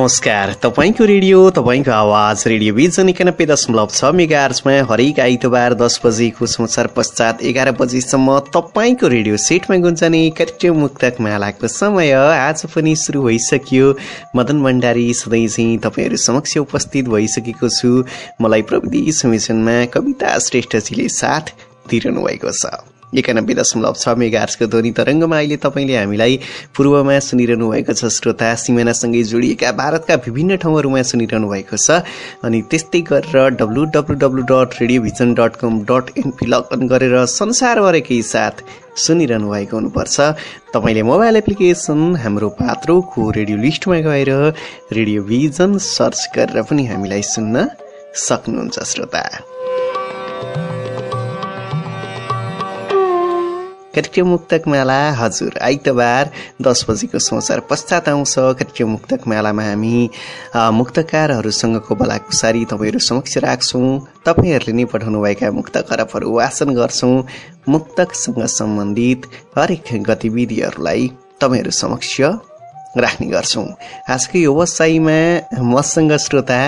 नमस्कार। तपाईँको रेडियो तपाईँको आवाज रेडियो बिजन एकानब्बे दशमलव छ मेगा आर्चमा हरेक आइतबार दस बजेको समाचार पश्चात एघार बजीसम्म तपाईँको रेडियो सेटमा गुन्जने कार्यक्रम मुक्तक मालाको समय आज पनि सुरु भइसक्यो। मदन भण्डारी सधैँ चाहिँ तपाईँहरू समक्ष उपस्थित भइसकेको छु। मलाई प्रविधि समिशनमा कविता श्रेष्ठजीले साथ दिइरहनु भएको छ। एकानब्बे दशमलव छ मेगार्सको ध्वनि तरङ्गमा अहिले तपाईँले हामीलाई पूर्वमा सुनिरहनु भएको छ। श्रोता सिमानासँगै जोडिएका भारतका विभिन्न ठाउँहरूमा सुनिरहनु भएको छ। अनि त्यस्तै गरेर W W W dot radio vision dot com dot NP log on गरेर संसारभरकै साथ सुनिरहनु भएको हुनुपर्छ। तपाईँले मोबाइल एप्लिकेसन हाम्रो पात्रोको रेडियो लिस्टमा गएर रेडियो भिजन सर्च गरेर पनि हामीलाई सुन्न सक्नुहुन्छ श्रोता। कार्यक्रम मुक्तक माला हजुर। आइतबार दस बजेको समाचार पश्चात आउँछ कार्यक्रम मुक्तक मेलामा हामी मुक्तकारहरूसँगको बलाकुसारी तपाईँहरू समक्ष राख्छौँ। तपाईँहरूले नै पठाउनुभएका मुक्त खरबहरू वाचन गर्छौँ। मुक्तकसँग सम्बन्धित हरेक गतिविधिहरूलाई तपाईँहरू समक्ष राख्ने गर्छौँ। आजको यो व्यवसायमा मसँग श्रोता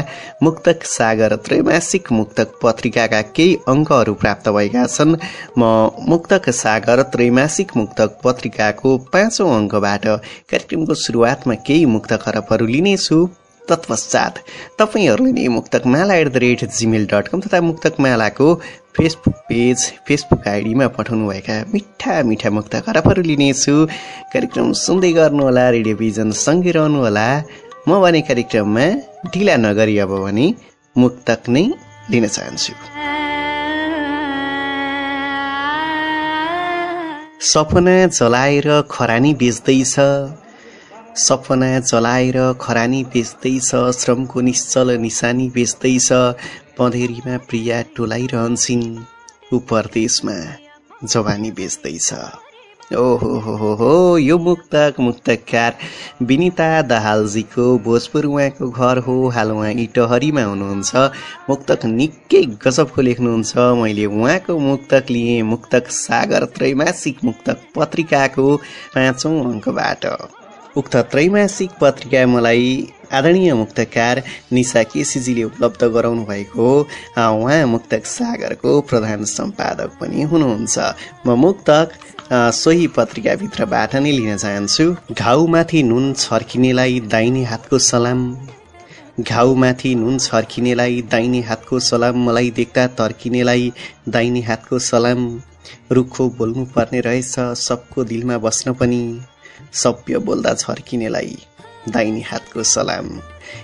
मुक्तक सागर त्रैमासिक मुक्तक पत्रिकाका केही अङ्कहरू प्राप्त भएका छन्। म मुक्तक सागर त्रैमासिक मुक्तक पत्रिकाको पाँचौँ अङ्कबाट कार्यक्रमको सुरुवातमा केही मुक्त खरबहरू लिनेछु। तत्पश्चात तपाईँहरूले नै Muktak Mala at the rate Gmail dot com तथा मुक्तक मालाको फेसबुक पेज फेसबुक आइडीमा पठाउनुभएका मिठा मिठा मुक्त खराबहरू लिनेछु। कार्यक्रम सुन्दै गर्नुहोला रेडियो भिजन सँगै रहनुहोला। म भने कार्यक्रममा ढिला नगरी अब भने मुक्तक नै लिन चाहन्छु। सपना जलाएर खरानी बेच्दैछ। सपना जलाएर खरानी बेच्दैछ श्रमको निश्चल निशानी बेच्दैछ पँधेरीमा प्रिया टोलाइरहन्छन् ऊ परदेशमा जवानी बेच्दैछ। ओहो हो हो हो यो मुक्तक मुक्तकार विनिता दाहालजीको भोजपुर उहाँको घर हो हाल उहाँ इटहरीमा हुनुहुन्छ। मुक्तक निकै गजबको लेख्नुहुन्छ। मैले उहाँको मुक्तक लिएँ मुक्तक सागर त्रैमासिक मुक्तक पत्रिकाको पाँचौँ अङ्कबाट। उक्त त्रैमासिक पत्रिका मलाई आदरणीय मुक्तकार निशा केसीजीले उपलब्ध गराउनु भएको उहाँ मुक्तक सागरको प्रधान सम्पादक पनि हुनुहुन्छ। म मुक्तक सोही पत्रिकाभित्रबाट नै लिन चाहन्छु। घाउमाथि नुन छर्किनेलाई दाहिने हातको सलाम। घाउमाथि नुन छर्किनेलाई दाहिने हातको सलाम। मलाई देख्दा तर्किनेलाई दाहिने हातको सलाम। रुखो बोल्नु पर्ने रहेछ सबको दिलमा बस्न पनि। सभ्य बोल्दा छर्किनेलाई दाहिने हातको सलाम।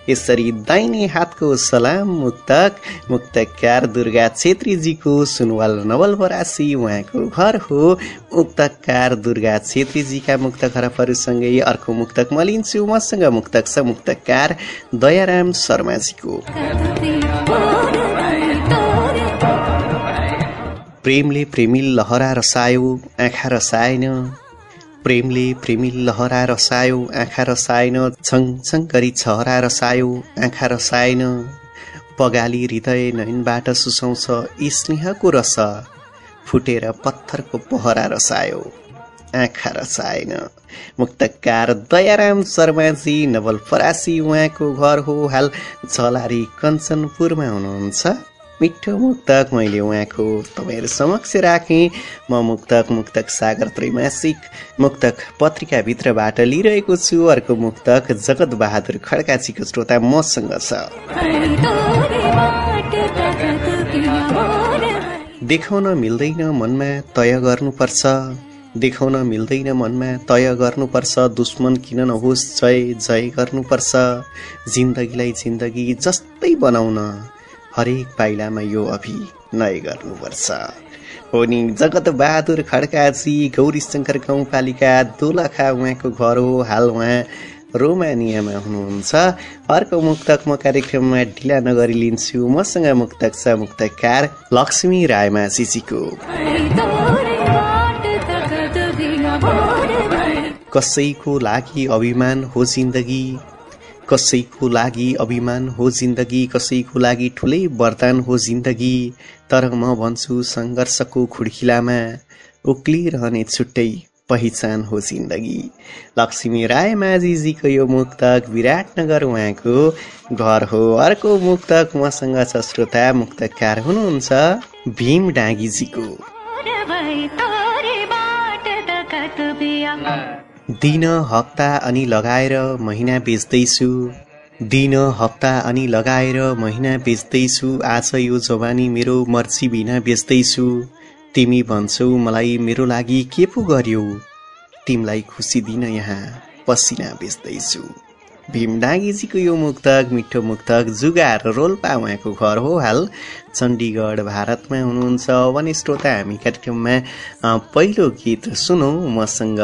यसरी दाहिने हातको सलाम मुक्तक मुक्तकार दुर्गा छेत्रीजीको सुनवाल नवलपरासी उहाँको घर हो। मुक्तकार दुर्गा छेत्रीजीका मुक्त खरबहरूसँगै अर्को मुक्तक म लिन्छु मसँग मुक्तक छ मुक्तकार दयाराम शर्माजीको। प्रेमले प्रेमिल लहरा रसायो आँखा रसाएन प्रेमले प्रेमी लहरा रसायो आँखा रसाएन छङ गरी छहरा रसायो आँखा रसाएन पगाली हृदय नयनबाट सुसाउँछ स्नेहको रस फुटेर पत्थरको पहरा रसायो आँखा रसाएन मुक्तकार दयाराम शर्माजी नवल फरासी उहाँको घर हो हाल। झलारी कञ्चनपुरमा हुनुहुन्छ। मिठो मुक्तक मैले उहाँको तपाईँहरू समक्ष राखेँ। म मुक्तक मुक्तक सागर त्रैमासिक मुक्तक पत्रिकाभित्रबाट लिइरहेको छु। अर्को मुक्तक जगत बहादुर खड्काजीको श्रोता मसँग छ। देखाउन मिल्दैन मनमा तय गर्नुपर्छ। देखाउन मिल्दैन मनमा तय गर्नुपर्छ। दुश्मन किन नहोस् जय जय गर्नुपर्छ। जिन्दगीलाई जिन्दगी जस्तै बनाउन हरेक पाइलामा यो अभिनय गर्नुपर्छ। हो नि जगत बहादुर खड्काजी गौरी शङ्कर गाउँपालिका दोलखा उहाँको घर हो हाल उहाँ रोमानियामा हुनुहुन्छ। अर्को मुक्तक म कार्यक्रममा ढिला नगरी लिन्छु। मसँग मुक्तक छ मुक्तकार लक्ष्मी रायमाझीजीको। कसैको लागि अभिमान हो जिन्दगी? कसैको लागि अभिमान हो जिन्दगी कसैको लागि ठुलै वरदान हो जिन्दगी। तर म भन्छु सङ्घर्षको खुड्किलामा उक्लिरहने छुट्टै पहिचान हो जिन्दगी। लक्ष्मी राय माझीजीको यो मुक्तक विराटनगर उहाँको घर हो। अर्को मुक्तक मसँग छ श्रोता मुक्तकार हुनुहुन्छ भीम डाँगीजीको। दिन हप्ता अनि लगाएर महिना बेच्दैछु दिन हप्ता अनि लगाएर महिना बेच्दैछु आज यो जवानी मेरो मर्जी बिना बेच्दैछु तिमी भन्छौ मलाई मेरो लागि के पो गर्यौ? तिमीलाई खुसी दिन यहाँ पसिना बेच्दैछु भीम डाँगीजीको यो मुक्तक मिठो मुक्तक जुगार रोल्पा उहाँको घर हो हाल। चण्डीगढ भारतमा हुनुहुन्छ। भने श्रोता हामी कार्यक्रममा पहिलो गीत सुनौ। मसँग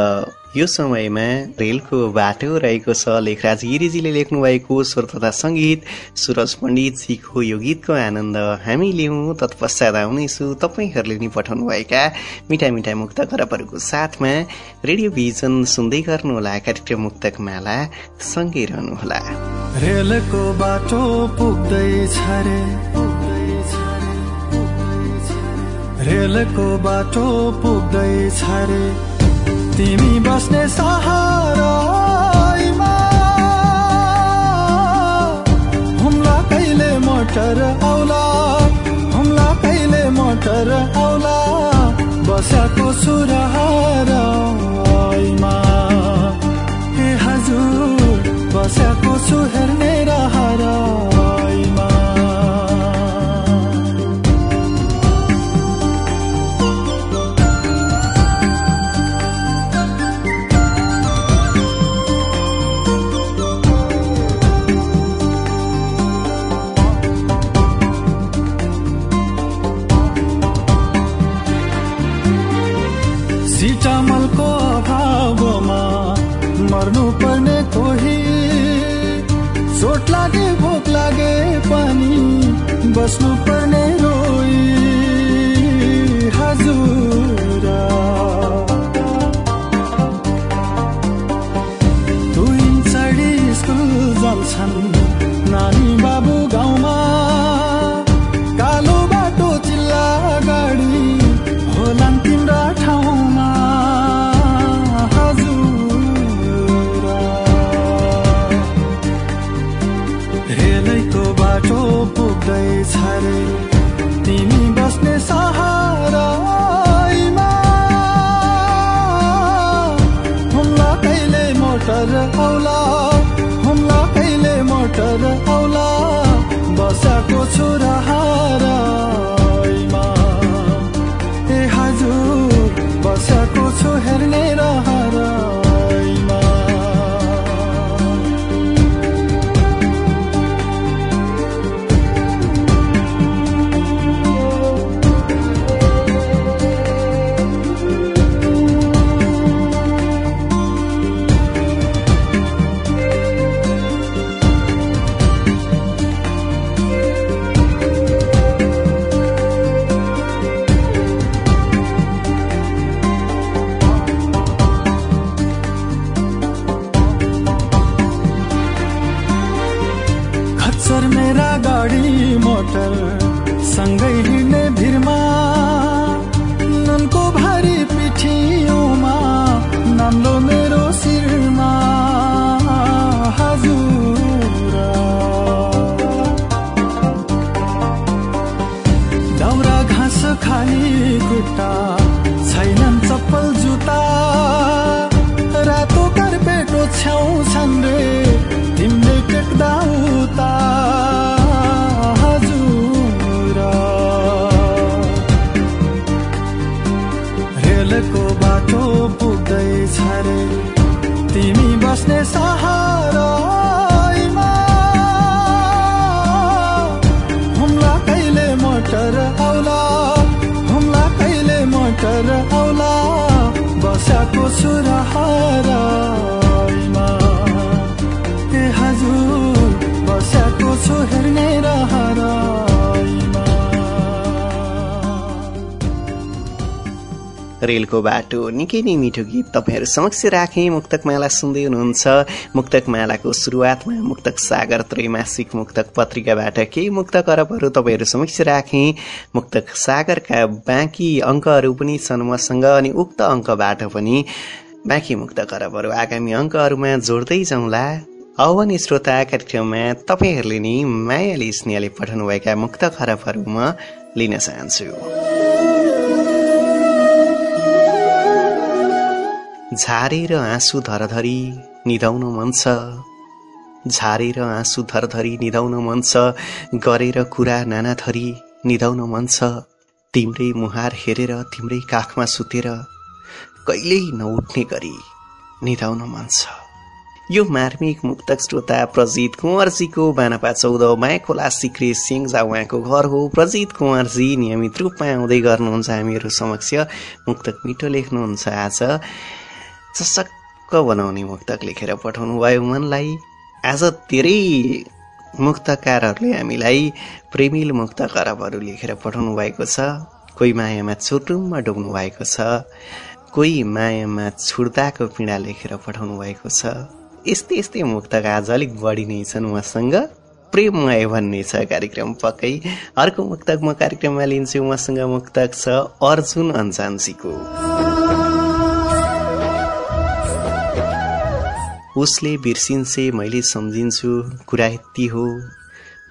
यो समयमा रेलको बाटो रहेको छ। लेखराज गिरिजीले लेख्नु भएको स्वर तथा सङ्गीत सुरज पण्डितजीको यो गीतको आनन्द हामी लिउँ। तत्पश्चात आउनेछु तपाईँहरूले नि पठाउनुभएका मिठा मिठा मुक्त खरबहरूको साथमा। रेडियो भिजन सुन्दै गर्नुहोला कार्यक्रम मुक्तक माला सँगै रहनुहोला। रेलको बाटो रेलको बाटो तिमी बस्ने सहारामा हुम्ला कहिले मोटर आउला? हुम्ला कहिले मोटर आउला? बसाको सुरहारामा। ए हजुर बसाको छु हेर्ने रेलको बाटो। निकै नै मिठो गीत तपाईँहरू समक्ष राखेँ। मुक्तक माला सुन्दै हुनुहुन्छ। मुक्तक मालाको सुरुवातमा मुक्तक सागर त्रैमासिक मुक्तक पत्रिकाबाट केही मुक्त करपहरू तपाईँहरू समक्ष राखेँ। मुक्तक सागरका बाँकी अङ्कहरू पनि छन् मसँग अनि उक्त अङ्कबाट पनि बाँकी मुक्त करपहरू आगामी अङ्कहरूमा जोड्दै जाउँला। आउने श्रोता कार्यक्रममा तपाईँहरूले नि मायाले स्नेहले पठाउनुभएका मुक्त खरबहरू म लिन चाहन्छु। झारेर आँसु धरधरी निधाउन मन छ। झारेर आँसु धरधरी निधाउन मन छ। गरेर कुरा नाना थरी निधाउन मन छ। तिम्रै मुहार हेरेर तिम्रै काखमा सुतेर कहिल्यै नउठ्ने गरी निधाउन मन छ। यो मार्मिक मुक्तक श्रोता प्रजित कुँवरजीको बानापा माया खोला सिक्रे सिङ्जा उहाँको घर हो। प्रजित कुँवरजी नियमित रूपमा आउँदै गर्नुहुन्छ हामीहरू समक्ष। मुक्तक मिठो लेख्नुहुन्छ आज। चसक्क बनाउने मुक्तक लेखेर पठाउनु भयो मनलाई। आज धेरै मुक्तकारहरूले हामीलाई प्रेमिल मुक्त करबहरू लेखेर पठाउनु भएको छ। कोही मायामा छुटुममा डुब्नु भएको छ। कोही मायामा छुट्दाको पीडा लेखेर पठाउनु भएको छ। यस्तै यस्तै मुक्तक आज अलिक बढी नै छन् उहाँसँग प्रेममय भन्ने छ कार्यक्रम पक्कै। अर्को मुक्तक म कार्यक्रममा लिन्छु। उहाँसँग मुक्तक छ अर्जुन अन्जानजीको उसले बिर्सिन्छे मैले सम्झिन्छु कुरा यति हो।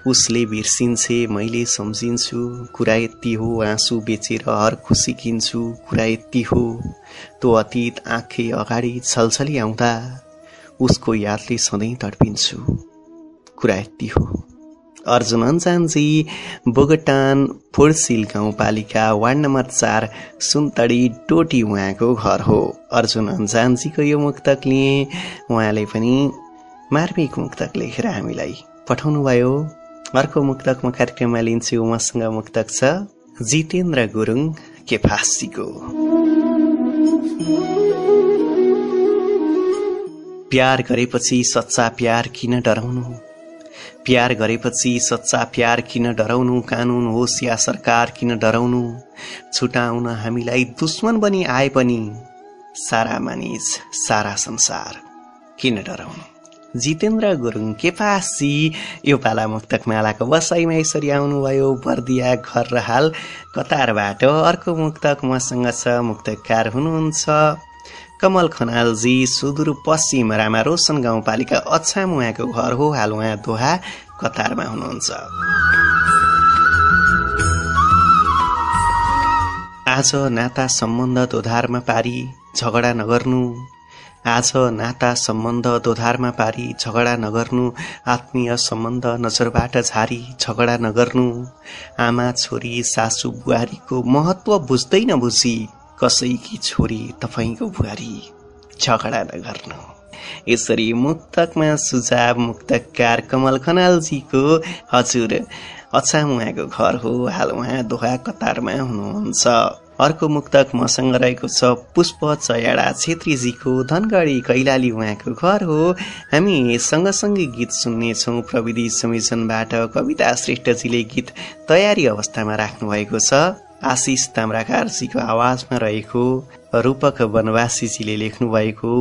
उसले बिर्सिन्छे मैले सम्झिन्छु कुरा यति हो। आँसु बेचेर हर खुसी किन्छु कुरा यति हो। तो अतीत आँखे अगाडि छलछली आउँदा उसको यादले सधैँ तडपिन्छु कुरा यति हो। अर्जुन अन्जानजी बोगटान फोर्सिल गाउँपालिका वार्ड नम्बर चार सुन्तडी टोटी उहाँको घर हो। अर्जुन अन्जानजीको यो मुक्तक लिए उहाँले पनि मार्मिक मुक्तक लेखेर हामीलाई पठाउनुभयो। अर्को मुक्तक म कार्यक्रममा लिन्छु उहाँसँग मुक्तक छ जितेन्द्र गुरुङ केफासीको। प्यार गरेपछि सच्चा प्यार किन डराउनु? प्यार गरेपछि सच्चा प्यार किन डराउनु कानुन होस् या सरकार किन डराउनु? छुटाउन हामीलाई दुश्मन बनी आए पनि सारा मानिस सारा संसार किन डराउनु? जितेन्द्र गुरुङ केपासी यो पाला मुक्तक मालाको बसाइमा यसरी आउनुभयो बर्दिया घर र हाल कतारबाट। अर्को मुक्तक मसँग छ मुक्तकार हुनुहुन्छ। कमल खनालजी सुदूरपश्चिम रामा रोशन गाउँपालिका अछाम उहाँको घर हो। हाल उहाँ दोहा कतारमा हुनुहुन्छ। आज नाता सम्बन्ध दोधारमा पारी झगडा नगर्नु। आज नाता सम्बन्ध दोधारमा पारी झगडा नगर्नु। आत्मीय सम्बन्ध नजरबाट झारी झगडा नगर्नु। आमा छोरी सासु बुहारीको महत्व बुझ्दै नबुझी। कसैकी छोरी तपाईँको बुहारी झगडा नगर्नु। यसरी मुक्तकमा सुझाव मुक्तकार कमल खनालजीको हजुर अछाम उहाँको घर हो हाल उहाँ दोहा कतारमा हुनुहुन्छ। अर्को मुक्तक मसँग रहेको छ पुष्प चयाडा छेत्रीजीको धनगढी कैलाली उहाँको घर हो। हामी सँगसँगै गीत सुन्नेछौँ। प्रविधि संयोजनबाट कविता श्रेष्ठजीले गीत तयारी अवस्थामा राख्नु भएको छ। आशिष ताम्राकारजीको आवाजमा रहेको रूपक वनवासीजीले लेख्नु भएको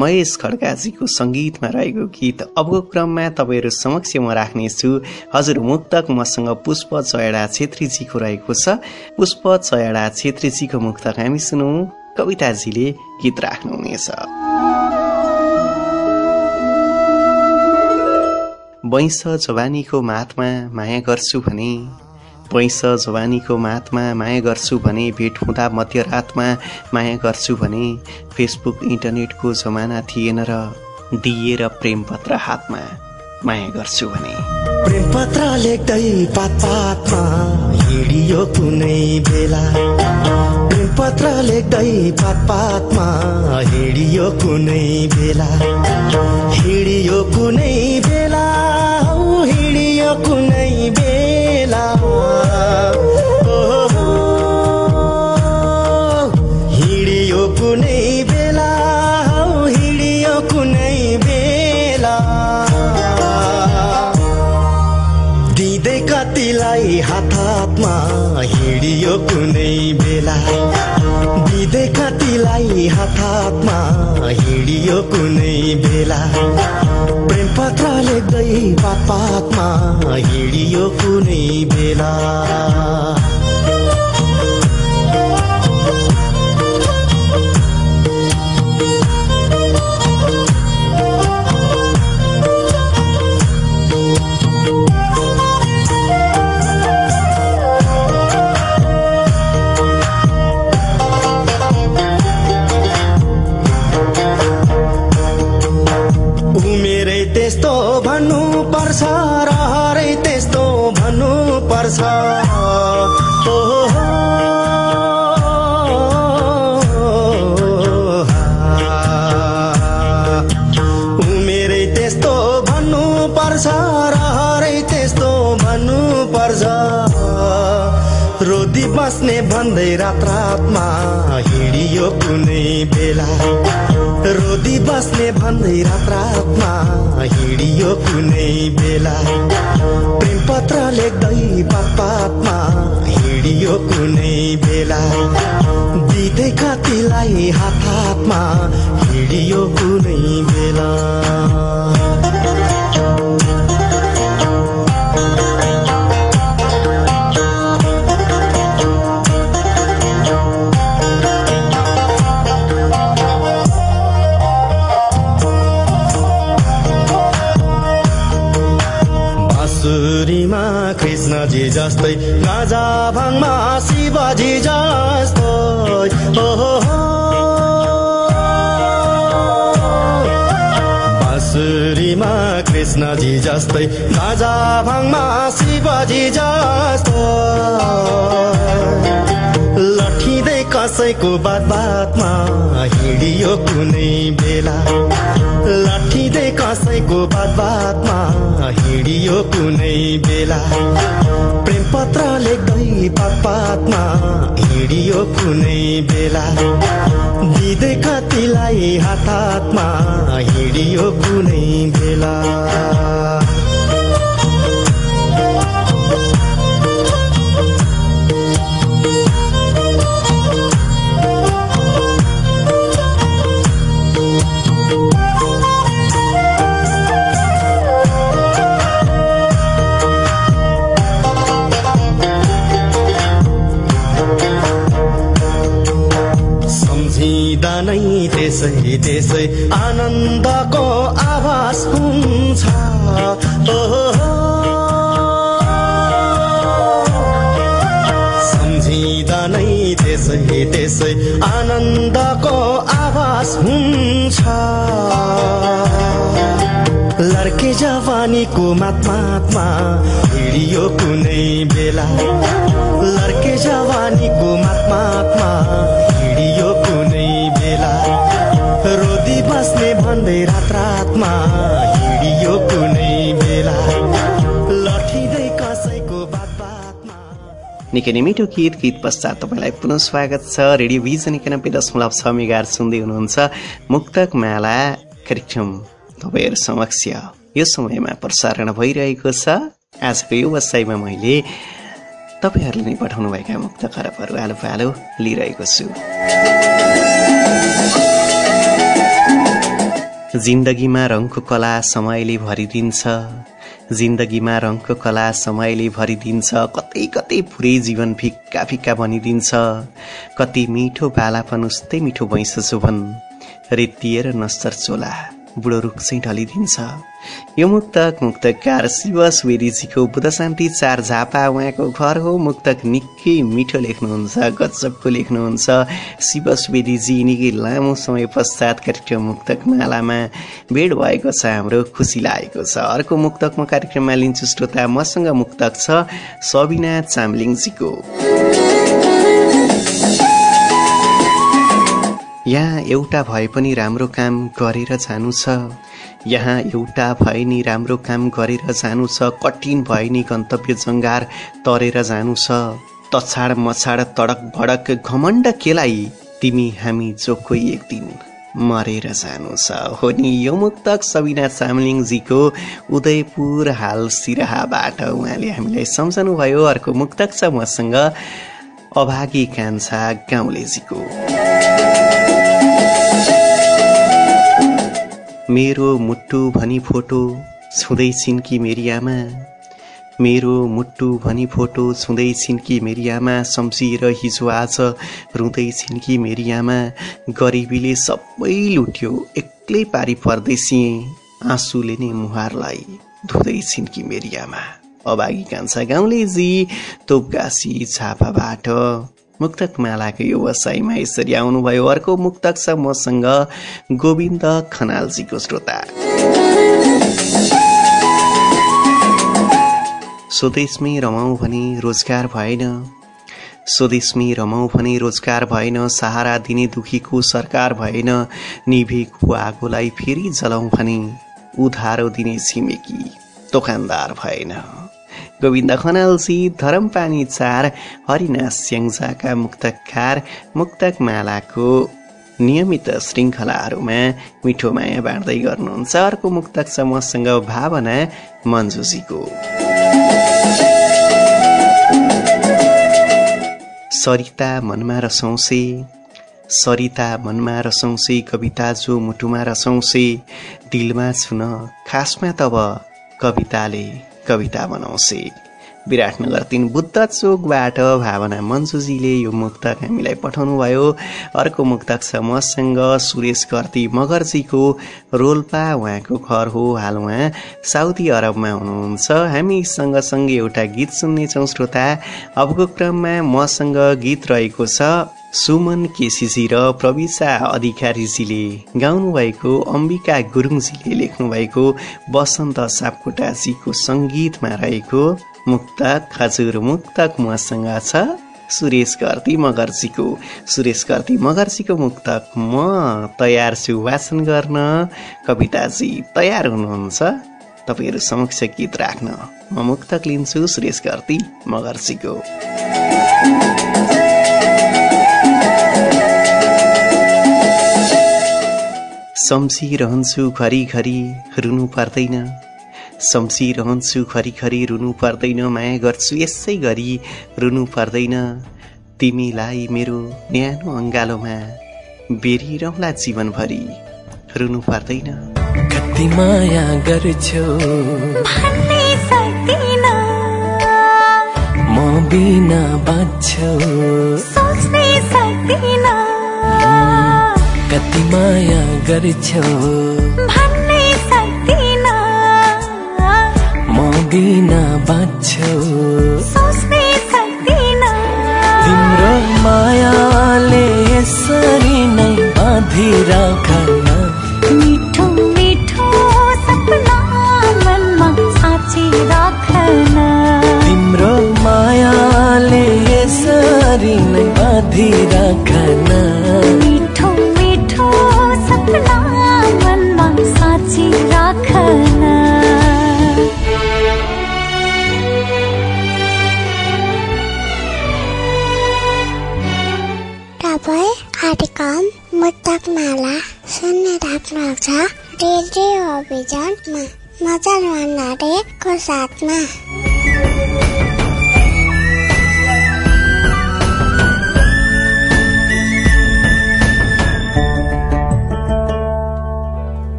महेश खड्काजीको सङ्गीतमा रहेको गीत। अबको क्रममा तपाईँहरू समक्ष म राख्नेछु। हजुर मुक्तक मसँग पुष्प चयडा छेत्रीजीको रहेको छ। पुष्प चयडा छेत्रीजीको मुक्तक हामी सुनौ। कविताजीले गीत राख्नुहुनेछ। वैंश जवानीको मातमा माया गर्छु भने पैस जवानीको मातमा माया गर्छु भने भेट हुँदा मध्यरातमा माया गर्छु भने फेसबुक इन्टरनेटको जमाना थिएन र दिएर प्रेम पत्र हातमा माया गर्छु भने। प्रेम पत्र लेख्दै पात पातमा हिँडियो कुनै बेला। प्रेम पत्र लेख्दै पात पातमा हिँडियो कुनै बेला। हिँडियो कुनै बेला हिँडियो कुनै हिँडियो कुनै बेला प्रेम पत्र लेख्दै पात पातमा हिँडियो कुनै बेला। बस्ने भन्दै रात रातमा हिँडियो कुनै बेला। रोदी बस्ने भन्दै रात रातमा हिँडियो कुनै बेला। प्रेम पत्र लेख्दै पात पातमा हिँडियो कुनै बेला। दिँदै कतिलाई हात हातमा हिँडियो कुनै बेला। जस्तै गाजा भाङमा शिवजी जस्तो हो। बाँसुरीमा कृष्णजी जस्तै गाजा भाङमा शिवजी जस्तो लठिँदै कसैको बात बातमा हिँडियो कुनै बेला। लठिँदै कसैको बात बातमा हिँडियो कुनै बेला। प्रेम पत्र लेख्दै पात पातमा हिँडियो कुनै बेला। दिँदै कतिलाई हात हातमा हिँडियो कुनै बेला। त्यसै त्यसै आनन्दको आवाज हुन्छ। सम्झिँदा नै त्यसै त्यसै आनन्दको आवाज हुन्छ। लड्के जवानीको मात मातमा हिँडियो कुनै बेला। लड्के जवानीको मात मातमा हिँडियो बस्ने भन्दै रात रातमा हिँडियो कुनै बेला। लठिँदै कसैको निकै नै मिठो गीत गीत पश्चात तपाईँलाई पुनः स्वागत छ। रेडियो भिजन एकानब्बे दशमलव छ मेगार सुन्दै हुनुहुन्छ मुक्तक माला कार्यक्रम तपाईँहरू समक्ष। यो समयमा प्रसारण भइरहेको छ। आजको यो वसाइमा मैले तपाईँहरूले नै पठाउनुभएका मुक्त खरबहरू आलो पालो लिइरहेको छु। जिन्दगीमा रङको कला समयले भरिदिन्छ। जिन्दगीमा रङको कला समयले भरिदिन्छ। कतै कतै पुरै जीवन फिक्का फिक्का बनिदिन्छ कति मिठो बालापन उस्तै मिठो भैँस जोभन रेतिएर नस्तर चोला। बुढो चाहिँ ढलिदिन्छ यो मुक्तक मुक्तकार शिव सुवेदीजीको बुध शान्ति चार झापा उहाँको घर हो। मुक्तक निकै मिठो लेख्नुहुन्छ गजबको लेख्नुहुन्छ। शिव सुवेदीजी निकै लामो समय पश्चात कार्यक्रम मुक्तक मालामा। भेट भएको छ हाम्रो खुसी लागेको छ। अर्को मुक्तक म कार्यक्रममा लिन्छु श्रोता मसँग मुक्तक छ सबिना चामलिङजीको। यहाँ एउटा भए पनि राम्रो काम गरेर जानु छ। यहाँ एउटा भए नि राम्रो काम गरेर जानु छ। कठिन भए नि गन्तव्य जङ्गार तरेर जानु छ। तछाड मछाड तडक भडक घमण्ड केलाई? तिमी हामी जो कोही एक दिन मरेर जानु छ। हो नि यो मुक्तक सबिना चामलिङजीको उदयपुर हाल सिराहाबाट उहाँले हामीलाई सम्झनुभयो। अर्को मुक्तक छ मसँग अभागी कान्छा गाउँलेजीको। मेरो मुटु भनी फोटो छुँदै छिन् मेरी आमा? मेरो मुटु भनी फोटो छुँदै छिन् मेरी आमा? सम्झिएर हिजो आज रुँदै छिन् मेरी आमा? गरिबीले सबै लुट्यो एक्लै पारी पर्दैसिए आँसुले नै मुहारलाई धुँदै छिन् मेरी आमा? अभागी कान्छा गाउँलेजी तोपगासी छापाबाट मुक्तक मालाको यो वसाइमा यसरी आउनुभयो। अर्को मुक्तक छ मसँग गोविन्द खनालजीको श्रोता। स्वदेशमै रमाउँ भने रोजगार भएन। स्वदेशमै रमाउँ भने रोजगार भएन। सहारा दिने दुखीको सरकार भएन। निभेको आगोलाई फेरि जलाउँ भने उधारो दिने छिमेकी दोकानदार भएन। गोविन्द खनालसी धरमपानी चार हरिनाथ स्याङ्जाका मुक्तकार मुक्तक मालाको नियमित श्रृङ्खलाहरूमा मिठो माया बाँड्दै गर्नुहुन्छ। अर्को मुक्तक छ भावना मन्जुजीको। सरिता मनमा रसौँसे सरिता मनमा रसौँसे कविता जो मुटुमा रसौँसे दिलमा छुन खासमा तब कविताले कविता बनाउँछे विराटनगर तिन बुद्ध चोकबाट भावना मन्जुजीले यो मुक्तक हामीलाई पठाउनु भयो अर्को मुक्तक छ मसँग सुरेश कर्ती मगर्जीको रोल्पा उहाँको घर हो हाल उहाँ साउदी अरबमा हुनुहुन्छ। हामी सँगसँगै एउटा गीत सुन्नेछौँ श्रोता। अबको क्रममा मसँग गीत रहेको छ सुमन केसीजी र प्रविशा अधिकारीजीले गाउनुभएको अम्बिका गुरुङजीले लेख्नुभएको बसन्त सापकोटाजीको सङ्गीतमा रहेको मुक्तक हजुर मुक्तक मसँग छ सुरेश कर्ती मगर्जीको। सुरेश कर्ती मगर्जीको मुक्तक म तयार छु वाचन गर्न। कविताजी तयार हुनुहुन्छ। तपाईँहरू समक्ष गीत राख्न म मुक्तक लिन्छु सुरेश कर्ती मगर्जीको। सम्झिरहन्छु घरिघरि रुनु पर्दैन। सम्झिरहन्छु खरिखरि रुनु पर्दैन माया गर्छु यसै गरी रुनु पर्दैन। तिमीलाई मेरो न्यानो अङ्गालोमा बेरिरहला जीवनभरि रुनु पर्दैन। कति माया गर्छौ। म बिना बाँच्छौ। कति माया गर्छौ। बिना बाँच्छौ। सोच्नै सक्दिन तिम्रो मायाले यसरी नै बाँधिराखन। मिठो मिठो सपना मनमा साँची राखन तिम्रो मायाले यसरी नै बाँधिराखन। मिठो मिठो कार्यक्रम मुक्तक माला सुन्ने राख्नुहुन्छ रेडियो अभियानमा मदन भण्डारीको साथमा?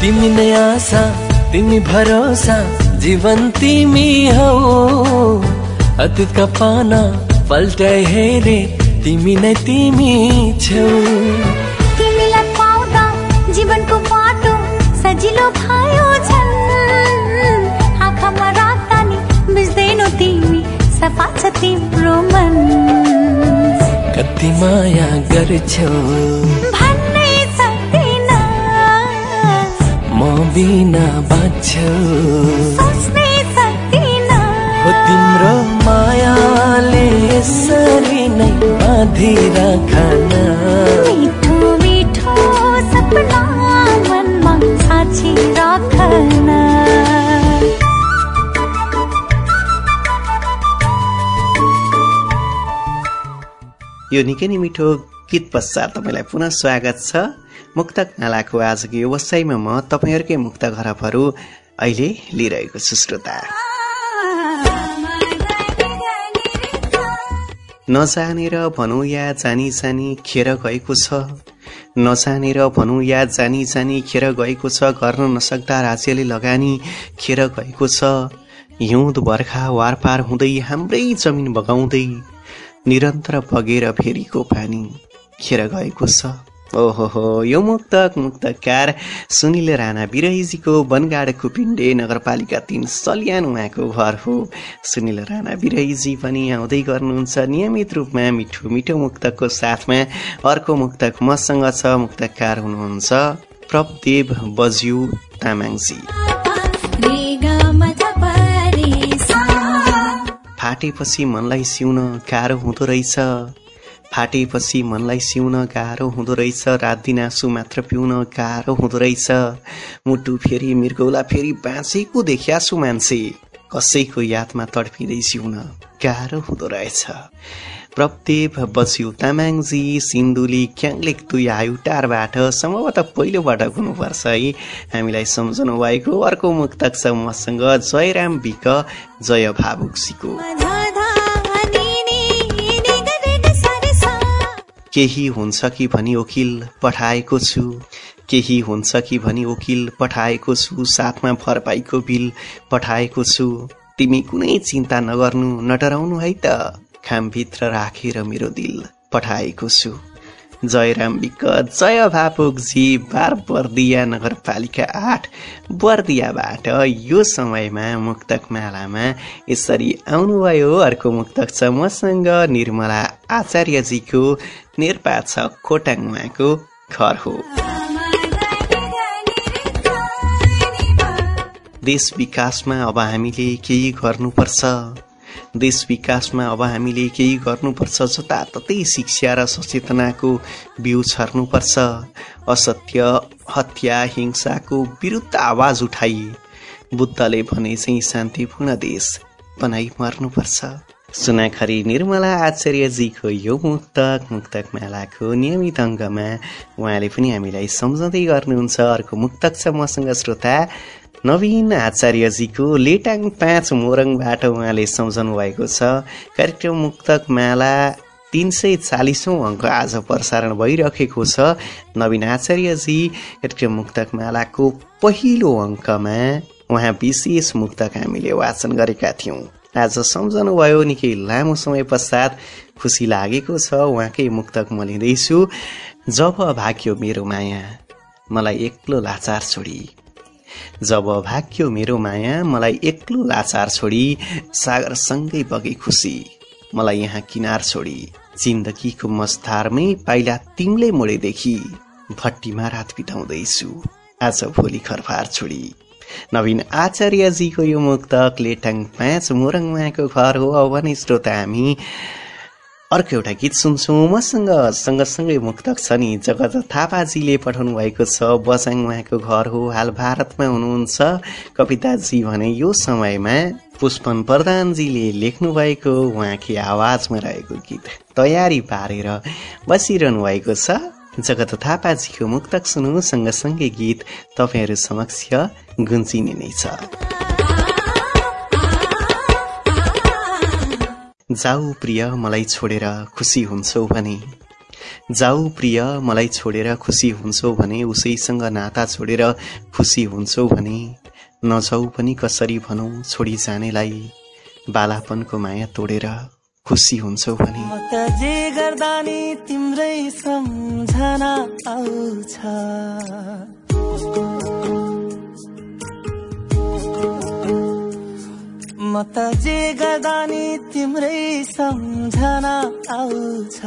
तिमी नै आशा तिमी भरोसा जीवन तिमी हौ। अतीतका पाना पल्टाइ हेरे तिमी नै तिमी छौ तिमीलाई पाउँदा जीवनको बाटो सजिलो भयो आँखामा राख्दा नि बुझ्दैनौ तिमी सफा छ तिम्रो मन। कति माया गर्छौ भन्नै सक्दिन। म बिना बाँच्छौ सोच्नै तिम्रो मायाले यसरी नै बाँधिराखन मिठो मिठो सपना मनमा साँची राखन यो निकै नै मिठो गीत पश्चात तपाईँलाई पुनः स्वागत छ। मुक्तक नालाको आजको व्यवसायमा म तपाईँहरूकै मुक्त घरफहरू अहिले लिइरहेको छु श्रोता। नजानेर भनौँ या जानी जानी खेर गएको छ। नजानेर भनौँ या जानी जानी खेर गएको छ। गर्न नसक्दा राज्यले लगानी खेर गएको छ। हिउँद बर्खा वारपार हुँदै हाम्रै जमिन बगाउँदै निरन्तर बगेर फेरिको पानी खेर गएको छ। ओहो यो मुक्तक मुक्तकार सुनिल राणा बिरहीजीको बनगाड कुपिण्डे नगरपालिका तिन सल्यान उहाँको घर हो। सुनिल राणा बिरहीजी पनि आउँदै गर्नुहुन्छ नियमित रूपमा मिठो मिठो मुक्तकको साथमा। अर्को मुक्तक मसँग छ मुक्तकार हुनुहुन्छ प्रभदेव बज्यू तामाङजी। फाटेपछि मनलाई सिउन गाह्रो हुँदो रहेछ। फाटेपछि मनलाई सिउन गाह्रो हुँदो रहेछ। रात दिन आँसु मात्र पिउन गाह्रो हुँदो रहेछ। मुटु फेरि मृगौला फेरि बाँचेको देखियासु मान्छे। कसैको यादमा तडपिँदै सिउन गाह्रो हुँदो रहेछ। प्रत्येप बस्यु तामाङजी सिन्धुली क्याङलेक तुई आयु टारबाट सम्भवतः पहिलोबाट हुनुपर्छ है। हामीलाई सम्झनु भएको अर्को मुक्तक छ मसँग जयराम विक जय भावुकसीको केही हुन्छ कि भनी वकिल पठाएको छु? केही हुन्छ कि भनी वकिल पठाएको छु? साथमा भरपाईको बिल पठाएको छु। तिमी कुनै चिन्ता नगर्नु नडराउनु है त। खामभित्र राखेर मेरो दिल पठाएको छु। जयराम विक जय भापुकजी बार बर्दिया नगरपालिका आठ बर्दियाबाट यो समयमा मुक्तक मालामा यसरी आउनुभयो। अर्को मुक्तक छ मसँग निर्मला आचार्यजीको निर्पा छ खोटाङ उहाँको घर हो। देश विकासमा अब हामीले केही गर्नुपर्छ। देश विकासमा अब हामीले केही गर्नुपर्छ जताततै शिक्षा र सचेतनाको बिउ छर्नुपर्छ। असत्य हत्या हिंसाको विरुद्ध आवाज उठाई। बुद्धले भने चाहिँ शान्तिपूर्ण देश बनाइ मर्नुपर्छ। सुनाखरी निर्मला आचार्यजीको यो मुक्तक मुक्तक मेलाको नियमित अङ्गमा उहाँले पनि हामीलाई सम्झाउँदै गर्नुहुन्छ। अर्को मुक्तक छ मसँग श्रोता नवीन आचार्यजीको लेटाङ पाँच मोरङबाट उहाँले सम्झाउनु भएको छ। कार्यक्रम मुक्तक माला तिन सय चालिसौँ अङ्क आज प्रसारण भइरहेको छ। नवीन आचार्यजी कार्यक्रम मुक्तक मालाको पहिलो अङ्कमा उहाँ विशेष मुक्तक हामीले वाचन गरेका थियौँ। आज सम्झनुभयो निकै लामो समय पश्चात खुसी लागेको छ। उहाँकै मुक्तक म लिँदैछु। जब भाग्यो मेरो माया मलाई एक्लो लाचार छोडी। जब भाग्यो मेरो माया मलाई एक्लो लाचार छोडी सागरसँगै बगे खुसी। मलाई यहाँ किनार छोडी जिन्दगीको मस्तारमै पाइला तिमीले मोडेदेखि भट्टीमा रात बिताउँदैछु आज भोलि खरफार छोडी। नवीन आचार्यजीको यो मुक्तक लेटाङ पाँच मोरङ उहाँको घर हो भने श्रोता हामी। अर्को एउटा गीत सुन्छौँ। मसँग सँगसँगै मुक्तक छ नि। जगत थापाजीले पठाउनु भएको छ। बसाङ उहाँको घर हो। हाल भारतमा हुनुहुन्छ। कविताजी भने यो समयमा पुष्पन प्रधानजीले लेख्नु भएको उहाँकी आवाजमा रहेको गीत। तयारी पारेर बसिरहनु भएको छ। जगत थापाजीको मुक्तक सुनु। सँगसँगै गीत तपाईँहरू समक्ष गुन्जिने नै छ। जाऊ प्रिय मलाई छोडेर खुसी हुन्छौ भने। जाऊ प्रिय मलाई छोडेर खुसी हुन्छौ भने उसैसँग नाता छोडेर खुसी हुन्छौ भने। नजाऊ पनि कसरी भनौ छोडी जानेलाई। बालापनको माया तोडेर खुसी हुन्छौ भने। जे गर्दा तिम्रै सम्झना आउँछ। नि तिम्रै सम्झना आउँछ।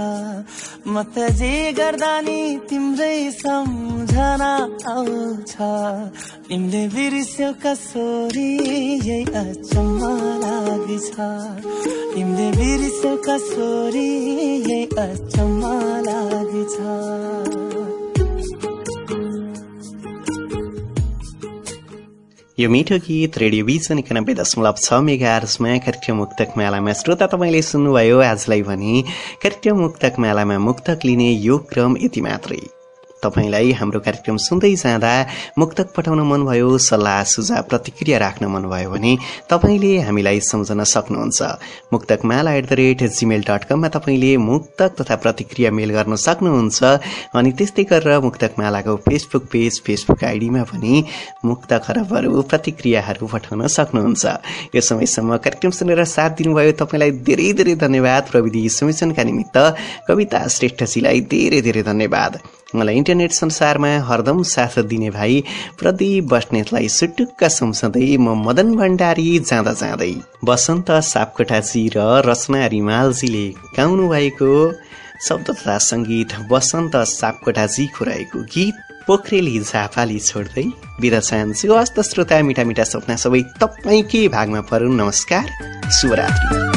म त जे गर्दा नि तिम्रै सम्झना आउँछ। तिमीले बिर्स्यौ कसोरी यही अचम्म लागेछ। तिमीले बिर्स्यौ कसोरी यही अचम्म लागेछ। यो मिठो गीत भिजन एकानब्बे दशमलव छ मेगा आर्समा कार्यक्रम मुक्तक मेलामा श्रोता तपाईँले सुन्नुभयो। आजलाई भने कार्यक्रम मुक्तक मेलामा मुक्तक लिने यो क्रम यति मात्रै। तपाईँलाई हाम्रो कार्यक्रम सुन्दै जाँदा मुक्तक पठाउन मनभयो सल्लाह सुझाव प्रतिक्रिया राख्न मनभयो भने तपाईँले हामीलाई सम्झन सक्नुहुन्छ। Muktak Mala at the rate gmail dot कममा तपाईँले मुक्तक तथा प्रतिक्रिया मेल गर्न सक्नुहुन्छ अनि त्यस्तै गरेर मुक्तक मालाको फेसबुक पेज फेसबुक आइडीमा पनि मुक्त खरबहरू प्रतिक्रियाहरू पठाउन सक्नुहुन्छ। यो समयसम्म कार्यक्रम सुनेर साथ दिनुभयो तपाईँलाई धेरै धेरै धन्यवाद। प्रविधि समिशनका निमित्त कविता श्रेष्ठजीलाई धेरै धेरै धन्यवाद। मलाई इन्टरनेट संसारमा हरदम साथ दिने भाइ प्रदीप बस्नेतलाई सुटुक्क सम्झँदै म मदन भण्डारी जाँदा जाँदै वसन्त सापकोटाजी र रचना रिमालजीले गाउनु भएको शब्द तथा सङ्गीत वसन्त सापकोटाजीको रहेको गीत पोखरेली झापाली छोड्दै बिदा चाहन्छु। हस्त श्रोता मिठा मिठा सपना सबै तपाईँकै भागमा परुन् नमस्कार शुभरात्रि।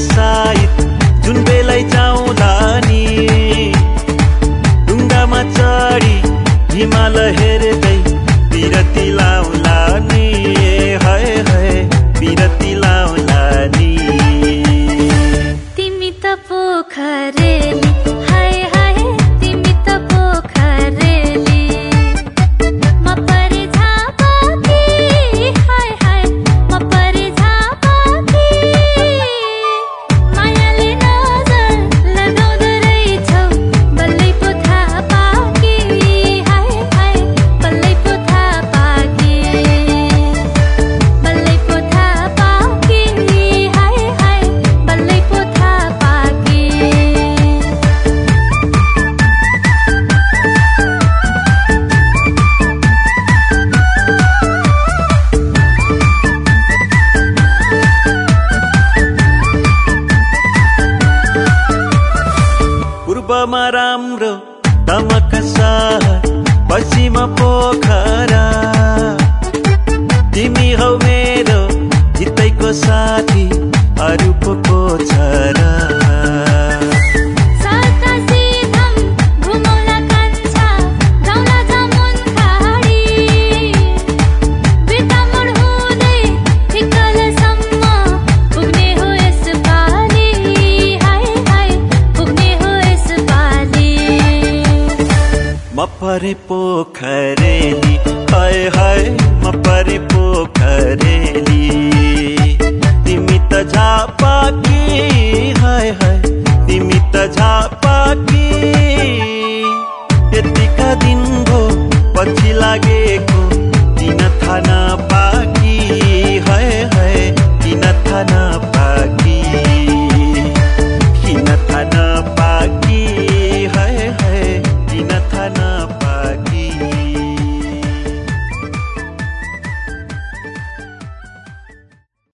के पश्चिमा पोखरा। तिमी हौ मेरो जितैको साथी अरू पो छोरा परे पोखरेली हाय हाय म परे पोखरेली तिमी त झापाकी हाय हाय तिमी त झापा